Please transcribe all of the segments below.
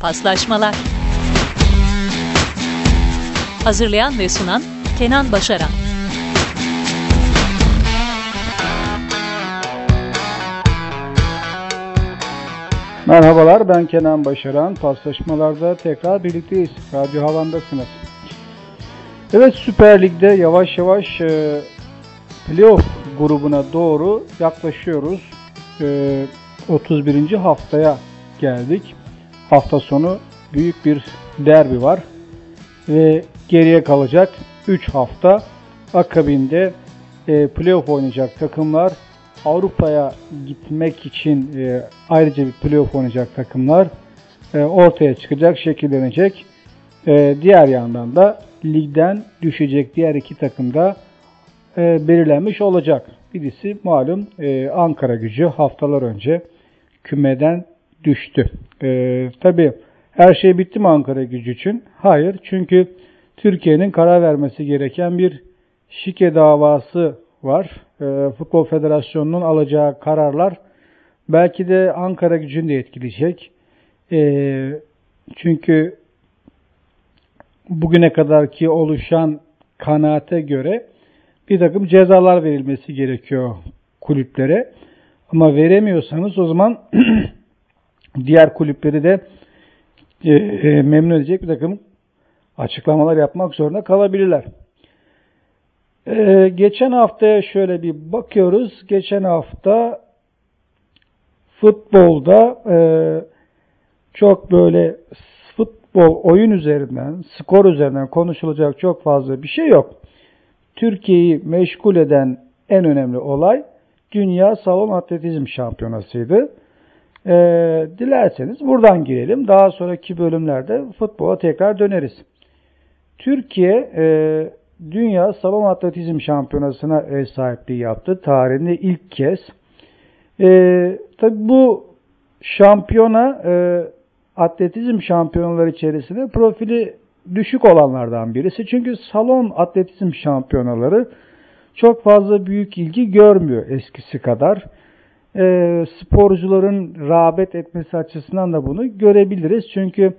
Paslaşmalar Hazırlayan ve sunan Kenan Başaran Merhabalar ben Kenan Başaran. Paslaşmalarda tekrar birlikteyiz. Radyo Havan'dasınız. Evet Süper Lig'de yavaş yavaş e, playoff grubuna doğru yaklaşıyoruz. E, 31. haftaya geldik. Hafta sonu büyük bir derbi var. Ve geriye kalacak 3 hafta. Akabinde e, playoff oynayacak takımlar Avrupa'ya gitmek için e, ayrıca bir playoff oynayacak takımlar e, ortaya çıkacak, şekillenecek. E, diğer yandan da ligden düşecek diğer iki takım da e, belirlenmiş olacak. Birisi malum e, Ankara gücü haftalar önce kümeden düştü. E, Tabi her şey bitti mi Ankara gücü için? Hayır. Çünkü Türkiye'nin karar vermesi gereken bir şike davası var. E, Futbol Federasyonu'nun alacağı kararlar belki de Ankara gücünü de etkileyecek. E, çünkü bugüne kadarki oluşan kanaate göre bir takım cezalar verilmesi gerekiyor kulüplere. Ama veremiyorsanız o zaman diğer kulüpleri de e, e, memnun edecek bir takım açıklamalar yapmak zorunda kalabilirler. Ee, geçen haftaya şöyle bir bakıyoruz. Geçen hafta futbolda e, çok böyle futbol oyun üzerinden, skor üzerinden konuşulacak çok fazla bir şey yok. Türkiye'yi meşgul eden en önemli olay Dünya Salon Atletizm Şampiyonası'ydı. E, dilerseniz buradan girelim. Daha sonraki bölümlerde futbola tekrar döneriz. Türkiye e, Dünya Salon Atletizm Şampiyonası'na ev sahipliği yaptı. Tarihinde ilk kez. E, tabi bu şampiyona e, atletizm şampiyonaları içerisinde profili düşük olanlardan birisi. Çünkü salon atletizm şampiyonaları çok fazla büyük ilgi görmüyor eskisi kadar. E, sporcuların rağbet etmesi açısından da bunu görebiliriz. Çünkü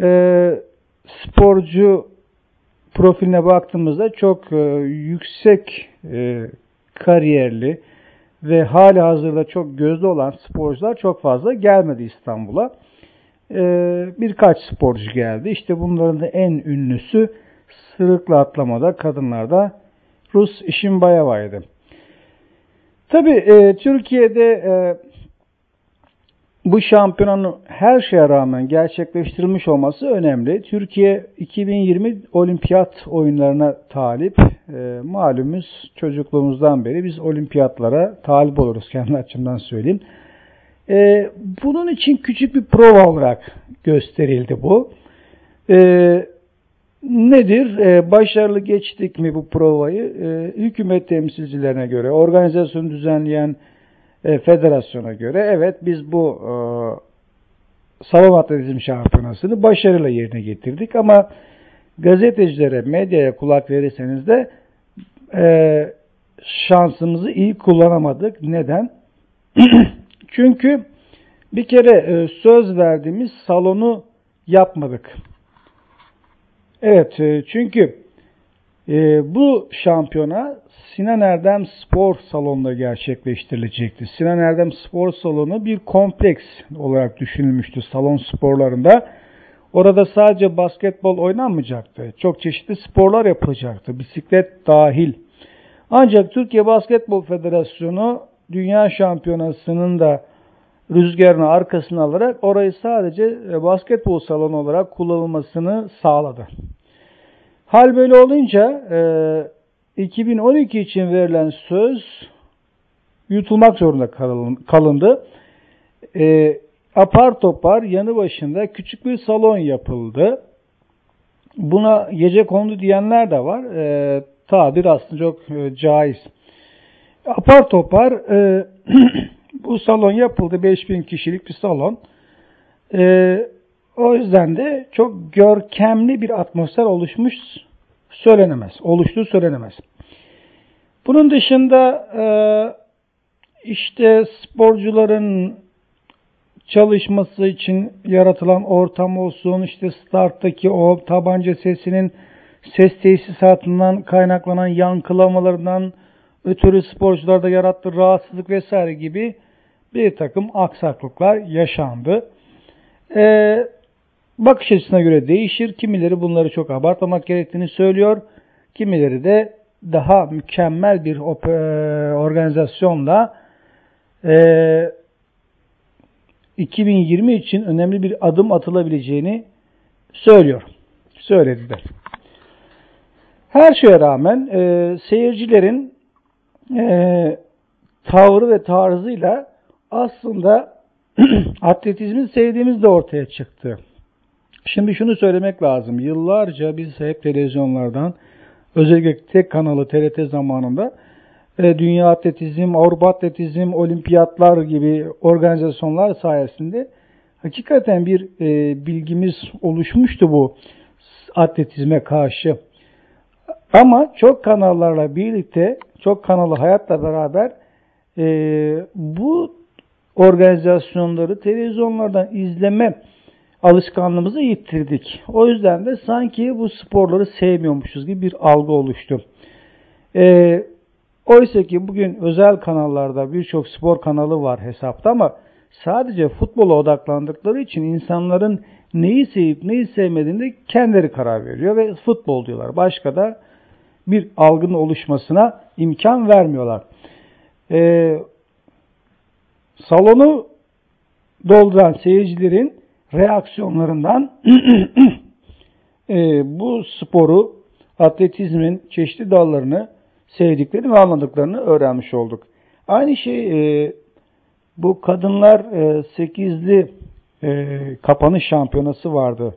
e, sporcu profiline baktığımızda çok e, yüksek e, kariyerli ve hali hazırda çok gözde olan sporcular çok fazla gelmedi İstanbul'a. E, birkaç sporcu geldi. İşte bunların da en ünlüsü sırıkla atlamada kadınlarda Rus Işinbayeva'ydı. Tabi e, Türkiye'de e, bu şampiyonanın her şeye rağmen gerçekleştirilmiş olması önemli. Türkiye 2020 olimpiyat oyunlarına talip. E, malumuz çocukluğumuzdan beri biz olimpiyatlara talip oluruz kendi açımdan söyleyeyim. E, bunun için küçük bir prova olarak gösterildi bu. E, nedir? E, başarılı geçtik mi bu provayı? E, hükümet temsilcilerine göre, organizasyonu düzenleyen e, federasyona göre evet biz bu e, salon atletizm şampiyonasını başarıyla yerine getirdik ama gazetecilere, medyaya kulak verirseniz de e, şansımızı iyi kullanamadık. Neden? Çünkü bir kere e, söz verdiğimiz salonu yapmadık. Evet, e, çünkü e, bu şampiyona Sinan Erdem Spor Salonu'nda gerçekleştirilecekti. Sinan Erdem Spor Salonu bir kompleks olarak düşünülmüştü salon sporlarında. Orada sadece basketbol oynanmayacaktı. Çok çeşitli sporlar yapılacaktı. Bisiklet dahil. Ancak Türkiye Basketbol Federasyonu Dünya Şampiyonası'nın da rüzgarını arkasına alarak orayı sadece e, basketbol salonu olarak kullanılmasını sağladı. Hal böyle olunca 2012 için verilen söz yutulmak zorunda kalındı. E, apar topar yanı başında küçük bir salon yapıldı. Buna gece kondu diyenler de var. E, tabir aslında çok e, caiz. Apar topar e, bu salon yapıldı. 5000 kişilik bir salon. E, o yüzden de çok görkemli bir atmosfer oluşmuş söylenemez. Oluştuğu söylenemez. Bunun dışında e, işte sporcuların çalışması için yaratılan ortam olsun, işte starttaki o tabanca sesinin ses tesisatından kaynaklanan yankılamalarından ötürü sporcularda yarattığı rahatsızlık vesaire gibi bir takım aksaklıklar yaşandı. Ee, bakış açısına göre değişir. Kimileri bunları çok abartmamak gerektiğini söylüyor. Kimileri de daha mükemmel bir organizasyonla e, 2020 için önemli bir adım atılabileceğini söylüyor. Söylediler. Her şeye rağmen e, seyircilerin e, tavrı ve tarzıyla aslında atletizmi sevdiğimiz de ortaya çıktı. Şimdi şunu söylemek lazım. Yıllarca biz hep televizyonlardan özellikle tek kanalı TRT zamanında e, Dünya Atletizm, Avrupa Atletizm, Olimpiyatlar gibi organizasyonlar sayesinde hakikaten bir e, bilgimiz oluşmuştu bu atletizme karşı. Ama çok kanallarla birlikte, çok kanalı hayatla beraber e, bu organizasyonları televizyonlardan izleme alışkanlığımızı yitirdik. O yüzden de sanki bu sporları sevmiyormuşuz gibi bir algı oluştu. E, oysa ki bugün özel kanallarda birçok spor kanalı var hesapta ama sadece futbola odaklandıkları için insanların neyi sevip neyi sevmediğinde kendileri karar veriyor ve futbol diyorlar. Başka da bir algının oluşmasına imkan vermiyorlar. Ee, salonu dolduran seyircilerin reaksiyonlarından e, bu sporu, atletizmin çeşitli dallarını sevdiklerini ve anladıklarını öğrenmiş olduk. Aynı şey e, bu kadınlar e, 8'li e, kapanış şampiyonası vardı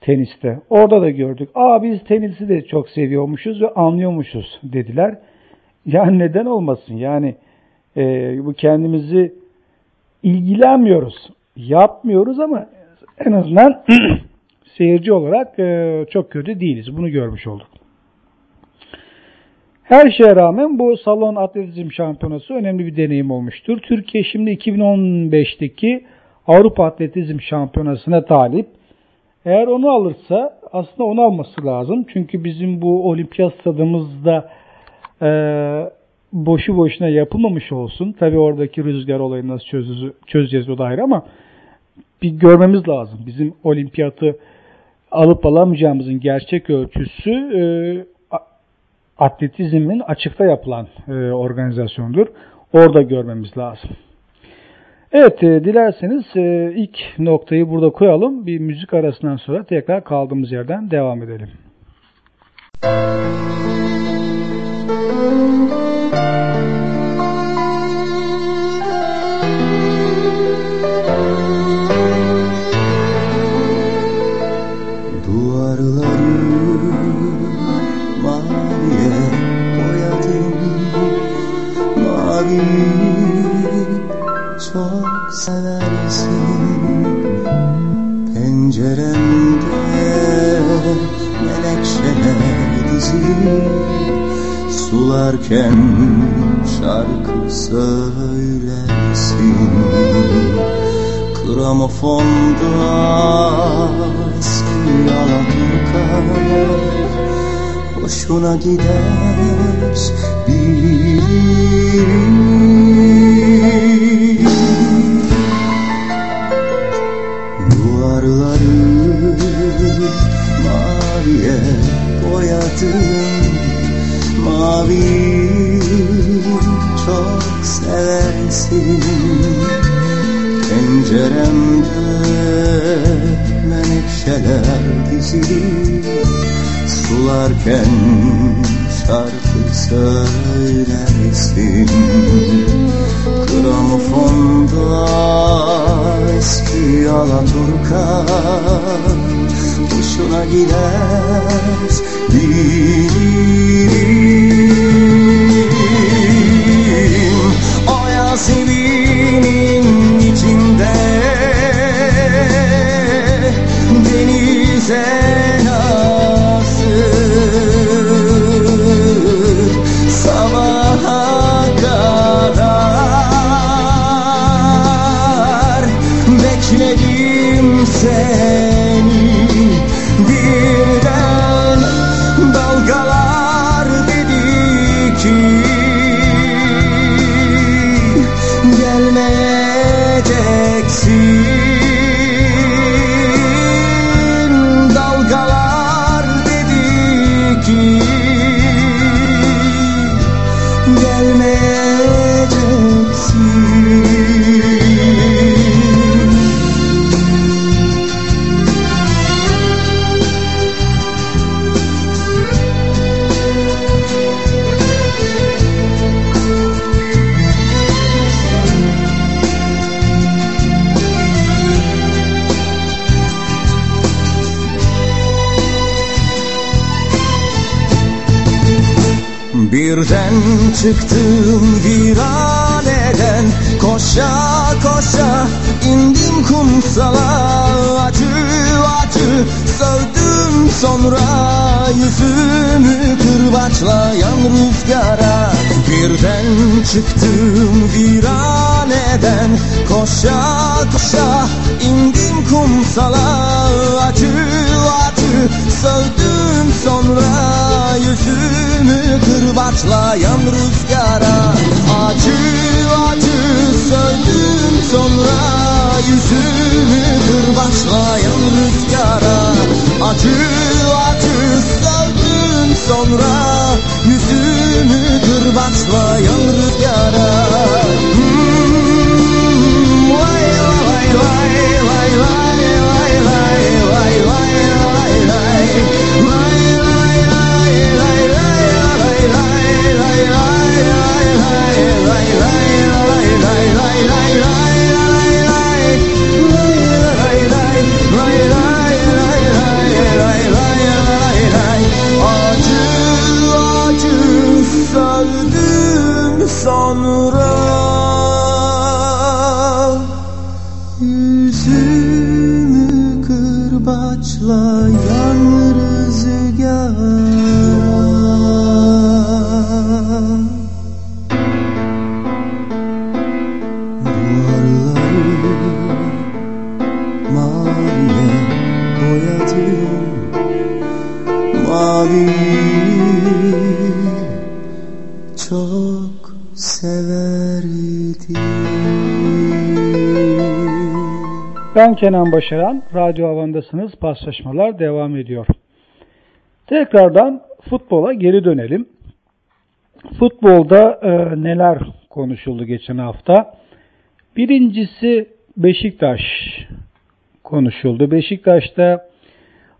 teniste. Orada da gördük. Aa biz tenisi de çok seviyormuşuz ve anlıyormuşuz dediler. Yani neden olmasın? Yani e, bu kendimizi ilgilenmiyoruz. Yapmıyoruz ama en azından seyirci olarak e, çok kötü değiliz. Bunu görmüş olduk. Her şeye rağmen bu salon atletizm şampiyonası önemli bir deneyim olmuştur. Türkiye şimdi 2015'teki Avrupa Atletizm Şampiyonası'na talip. Eğer onu alırsa aslında onu alması lazım. Çünkü bizim bu olimpiyat stadımızda e, boşu boşuna yapılmamış olsun. Tabi oradaki rüzgar olayını nasıl çözeceğiz, çözeceğiz o da ayrı ama bir görmemiz lazım. Bizim olimpiyatı alıp alamayacağımızın gerçek ölçüsü e, atletizmin açıkta yapılan e, organizasyondur. Orada görmemiz lazım. Evet, e, dilerseniz e, ilk noktayı burada koyalım. Bir müzik arasından sonra tekrar kaldığımız yerden devam edelim. Sularken şarkı söylersin Gramofonda eski Alaturka Hoşuna gider bilirim Duvarları maviye boyadım mavi çok seversin. Penceremde menekşeler dizili Sularken şarkı söylersin. Gramofonda eski Alaturka Hoşuna gider bilirim O Yasemin'in içinde çıktım viraneden Koşa koşa indim kumsala. Acı acı sövdüm sonra Yüzümü kırbaçlayan rüzgara. Birden çıktım viraneden Koşa koşa indim kumsala. Acı acı sövdüm sonra Yüzümü kırbaçlayan rüzgara Acı acı sövdüm sonra Yüzümü kırbaçlayan rüzgara Acı acı sövdüm sonra Yüzümü kırbaçlayan rüzgara Hmm, vay vay vay vay vay vay vay vay Vay vay vay Kenan Başaran, Radyo Havan'dasınız. Paslaşmalar devam ediyor. Tekrardan futbola geri dönelim. Futbolda e, neler konuşuldu geçen hafta? Birincisi Beşiktaş konuşuldu. Beşiktaş'ta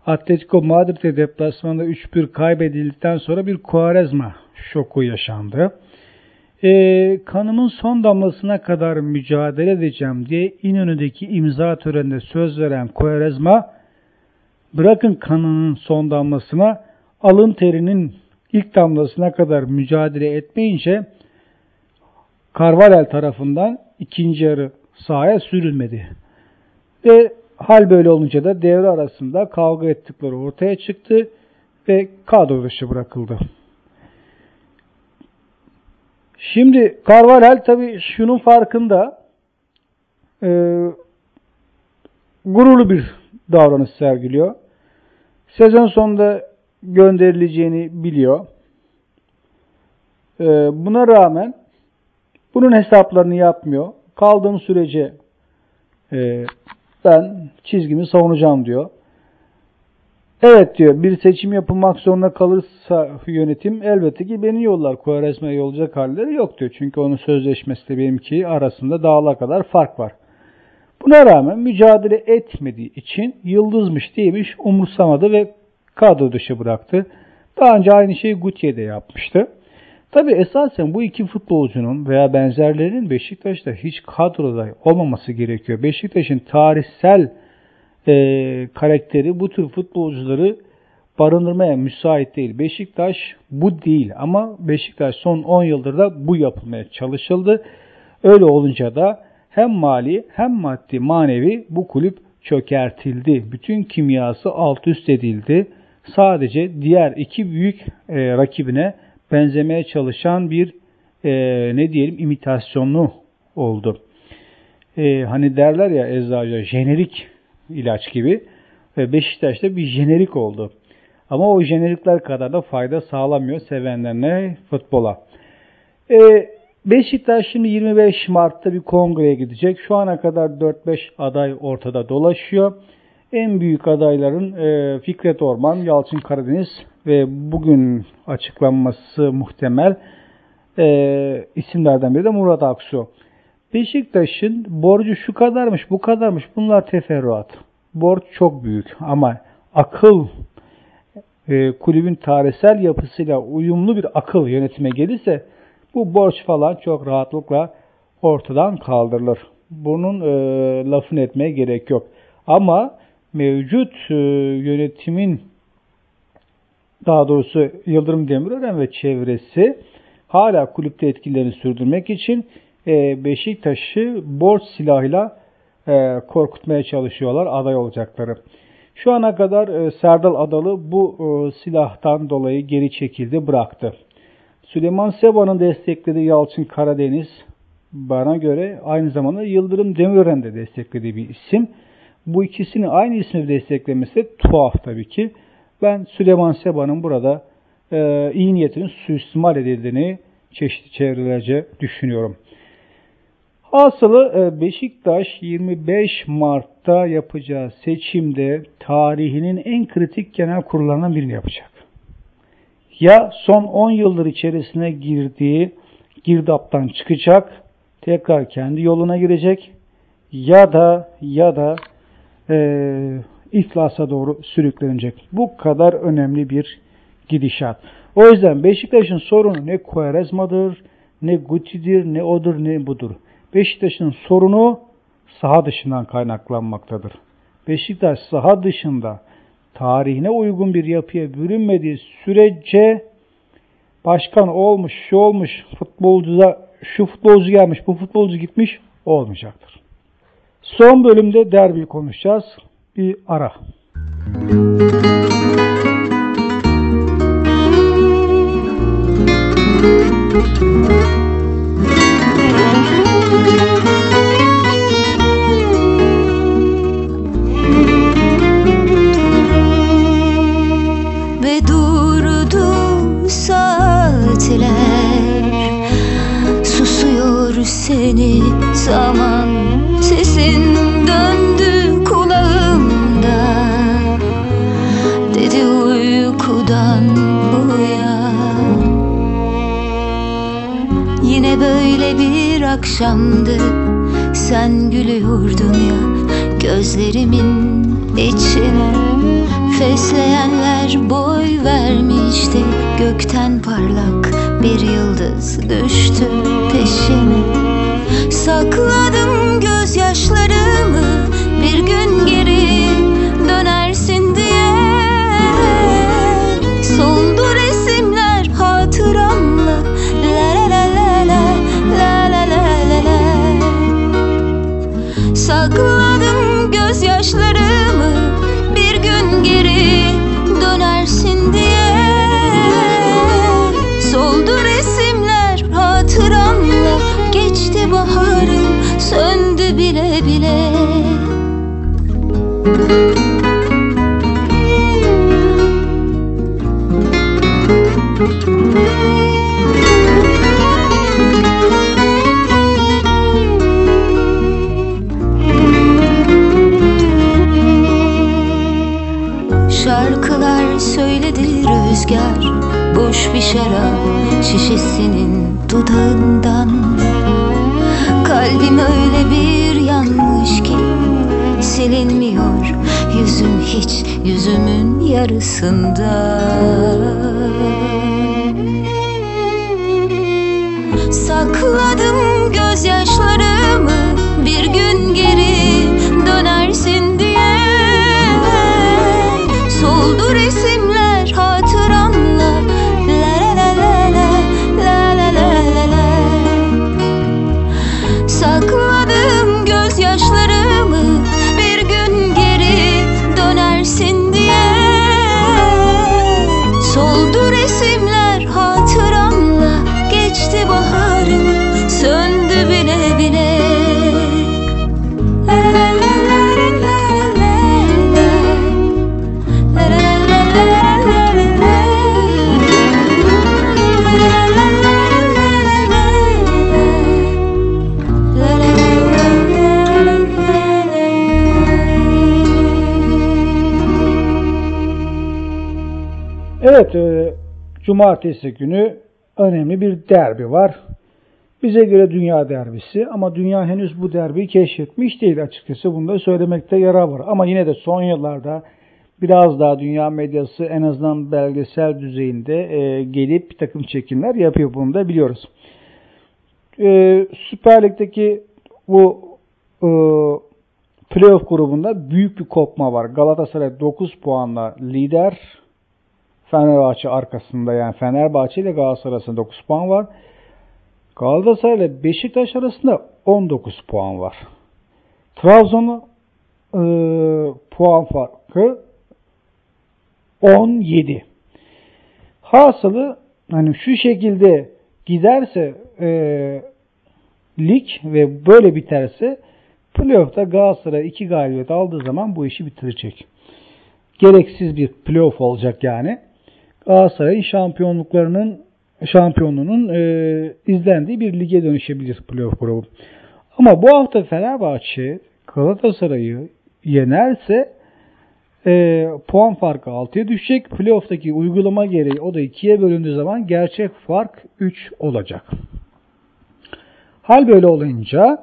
Atletico Madrid'e deplasmanda 3-1 kaybedildikten sonra bir Quaresma şoku yaşandı. E, kanımın son damlasına kadar mücadele edeceğim diye İnönü'deki imza töreninde söz veren Quaresma bırakın kanının son damlasına alın terinin ilk damlasına kadar mücadele etmeyince Carvalhal tarafından ikinci yarı sahaya sürülmedi. Ve hal böyle olunca da devre arasında kavga ettikleri ortaya çıktı ve kadro dışı bırakıldı. Şimdi Carvalhal tabii şunun farkında e, gururlu bir davranış sergiliyor. Sezon sonunda gönderileceğini biliyor. E, buna rağmen bunun hesaplarını yapmıyor. Kaldığım sürece e, ben çizgimi savunacağım diyor. Evet diyor bir seçim yapılmak zorunda kalırsa yönetim elbette ki beni yollar. Kuvaresma'ya yollayacak halleri yok diyor. Çünkü onun sözleşmesi de benimki arasında dağlar kadar fark var. Buna rağmen mücadele etmediği için yıldızmış değilmiş umursamadı ve kadro dışı bıraktı. Daha önce aynı şeyi Gutiye de yapmıştı. Tabi esasen bu iki futbolcunun veya benzerlerinin Beşiktaş'ta hiç kadroda olmaması gerekiyor. Beşiktaş'ın tarihsel e, karakteri bu tür futbolcuları barındırmaya müsait değil. Beşiktaş bu değil ama Beşiktaş son 10 yıldır da bu yapılmaya çalışıldı. Öyle olunca da hem mali hem maddi manevi bu kulüp çökertildi. Bütün kimyası alt üst edildi. Sadece diğer iki büyük e, rakibine benzemeye çalışan bir e, ne diyelim imitasyonlu oldu. e, hani derler ya eczacı jenerik ilaç gibi ve Beşiktaş'ta bir jenerik oldu. Ama o jenerikler kadar da fayda sağlamıyor sevenlerine futbola. E, Beşiktaş şimdi 25 Mart'ta bir kongreye gidecek. Şu ana kadar 4-5 aday ortada dolaşıyor. En büyük adayların e, Fikret Orman, Yalçın Karadeniz ve bugün açıklanması muhtemel e, isimlerden biri de Murat Aksu. Beşiktaş'ın borcu şu kadarmış, bu kadarmış. Bunlar teferruat. Borç çok büyük ama akıl e, kulübün tarihsel yapısıyla uyumlu bir akıl yönetime gelirse bu borç falan çok rahatlıkla ortadan kaldırılır. Bunun e, lafını etmeye gerek yok. Ama mevcut e, yönetimin daha doğrusu Yıldırım Demirören ve çevresi hala kulüpte etkilerini sürdürmek için e, Beşiktaş'ı borç silahıyla e, korkutmaya çalışıyorlar aday olacakları. Şu ana kadar e, Serdal Adalı bu e, silahtan dolayı geri çekildi, bıraktı. Süleyman Seba'nın desteklediği Yalçın Karadeniz bana göre aynı zamanda Yıldırım Demirören de desteklediği bir isim. Bu ikisini aynı ismi desteklemesi tuhaf tabii ki. Ben Süleyman Seba'nın burada e, iyi niyetinin suistimal edildiğini çeşitli çevrelerce düşünüyorum. Hasılı e, Beşiktaş 25 Mart'ta yapacağı seçimde tarihinin en kritik genel kurullarından birini yapacak. Ya son 10 yıldır içerisine girdiği girdaptan çıkacak, tekrar kendi yoluna girecek ya da ya da e, iflasa doğru sürüklenecek. Bu kadar önemli bir gidişat. O yüzden Beşiktaş'ın sorunu ne Quaresma'dır, ne Guti'dir, ne odur, ne budur. Beşiktaş'ın sorunu saha dışından kaynaklanmaktadır. Beşiktaş saha dışında tarihine uygun bir yapıya bürünmediği sürece başkan olmuş, şu olmuş, futbolcuda şu futbolcu gelmiş, bu futbolcu gitmiş olmayacaktır. Son bölümde derbi konuşacağız. Bir ara. Ve akşamdı. Sen gülüyordun ya gözlerimin içine. Fesleyenler boy vermişti. Gökten parlak bir yıldız düştü peşime Sakladım gözyaşlarımı Şarkılar söyledi rüzgar Boş bir şarap şişesinin dudağından altında Evet, e, cumartesi günü önemli bir derbi var. Bize göre dünya derbisi ama dünya henüz bu derbiyi keşfetmiş değil açıkçası. Bunu da söylemekte yarar var. Ama yine de son yıllarda biraz daha dünya medyası en azından belgesel düzeyinde e, gelip bir takım çekimler yapıyor. Bunu da biliyoruz. E, Süper Lig'deki bu e, playoff grubunda büyük bir kopma var. Galatasaray 9 puanla lider. Fenerbahçe arkasında yani Fenerbahçe ile Galatasaray arasında 9 puan var. Galatasaray ile Beşiktaş arasında 19 puan var. Trabzon'un e, puan farkı 17. Hasılı hani şu şekilde giderse e, lig ve böyle biterse playoff'ta Galatasaray 2 galibiyet aldığı zaman bu işi bitirecek. Gereksiz bir playoff olacak yani. Galatasaray'ın şampiyonluklarının şampiyonluğunun e, izlendiği bir lige dönüşebilir playoff grubu. Ama bu hafta Fenerbahçe Galatasaray'ı yenerse e, puan farkı 6'ya düşecek. Playoff'taki uygulama gereği o da 2'ye bölündüğü zaman gerçek fark 3 olacak. Hal böyle olunca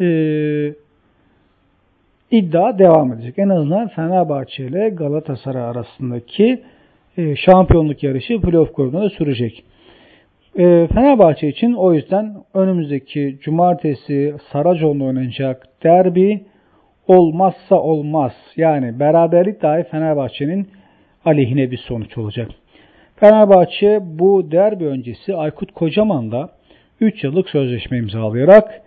e, iddia devam edecek. En azından Fenerbahçe ile Galatasaray arasındaki e, şampiyonluk yarışı playoff grubunda da sürecek. E, Fenerbahçe için o yüzden önümüzdeki cumartesi Saracoğlu'nda oynanacak derbi olmazsa olmaz. Yani beraberlik dahi Fenerbahçe'nin aleyhine bir sonuç olacak. Fenerbahçe bu derbi öncesi Aykut Kocaman'la 3 yıllık sözleşme imzalayarak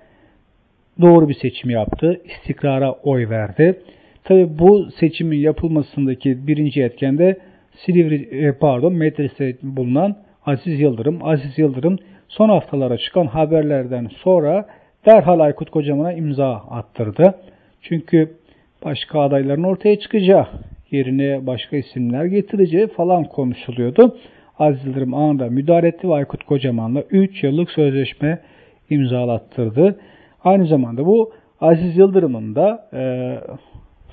doğru bir seçim yaptı. İstikrara oy verdi. Tabi bu seçimin yapılmasındaki birinci etken de Silivri, pardon Metris'te bulunan Aziz Yıldırım. Aziz Yıldırım son haftalara çıkan haberlerden sonra derhal Aykut Kocaman'a imza attırdı. Çünkü başka adayların ortaya çıkacağı, yerine başka isimler getireceği falan konuşuluyordu. Aziz Yıldırım anında müdahale etti ve Aykut Kocaman'la 3 yıllık sözleşme imzalattırdı. Aynı zamanda bu Aziz Yıldırım'ın da e,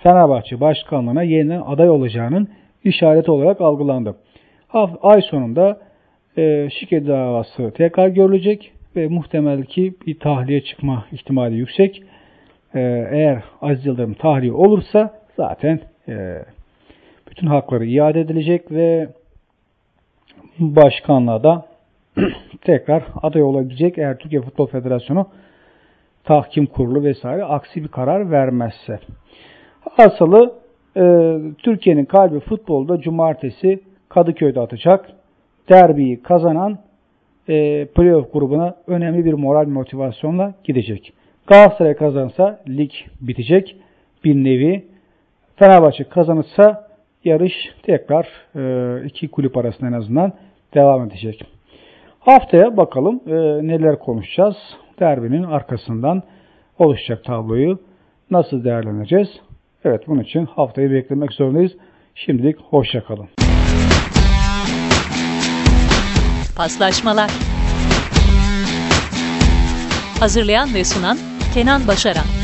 Fenerbahçe başkanlığına yeniden aday olacağının işareti olarak algılandı. Ay sonunda e, şike davası tekrar görülecek ve muhtemel ki bir tahliye çıkma ihtimali yüksek. E, eğer Aziz Yıldırım tahliye olursa zaten e, bütün hakları iade edilecek ve başkanlığa da tekrar aday olabilecek eğer Türkiye Futbol Federasyonu tahkim kurulu vesaire aksi bir karar vermezse. Asılı e, Türkiye'nin kalbi futbolda cumartesi Kadıköy'de atacak. Derbiyi kazanan e, playoff grubuna önemli bir moral motivasyonla gidecek. Galatasaray kazansa lig bitecek bir nevi. Fenerbahçe kazanırsa yarış tekrar e, iki kulüp arasında en azından devam edecek. Haftaya bakalım e, neler konuşacağız. Derbinin arkasından oluşacak tabloyu nasıl değerleneceğiz? Evet bunun için haftayı beklemek zorundayız. Şimdilik hoşçakalın. Paslaşmalar Hazırlayan ve sunan Kenan Başaran